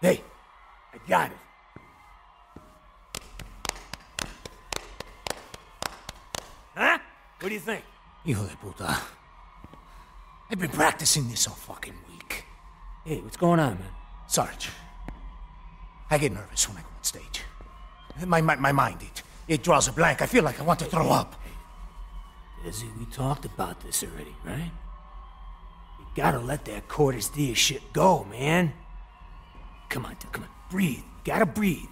Hey, I got it. Huh? What do you think? Hijo de puta. I've been practicing this all fucking week. Hey, what's going on, man? Sarge, I get nervous when I go on stage. My, my, my mind, it, it draws a blank. I feel like I want to throw up. Izzy, we talked about this already, right? You gotta let that Cortes Diaz shit go, man. Come on, come on, breathe. Gotta breathe.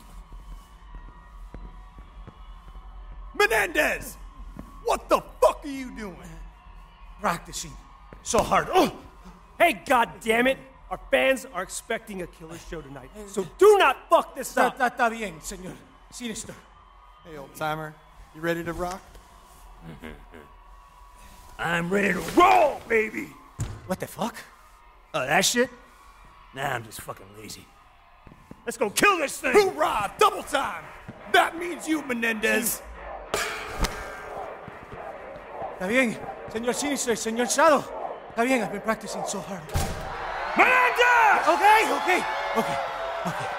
Menendez! What the fuck are you doing? Practicing so hard. Oh! Hey, goddammit! Our fans are expecting a killer show tonight, so do not fuck this Está, up! está, está bien, señor. Sinister. Hey, old timer, you ready to rock? I'm ready to roll, baby! What the fuck? Oh, that shit? Nah, I'm just fucking lazy. Let's go kill this thing! Hoorah! Double time! That means you, Menendez! Está bien, señor Sinister, señor Shadow. Está bien, I've been practicing so hard. Miranda! Okay, okay, okay.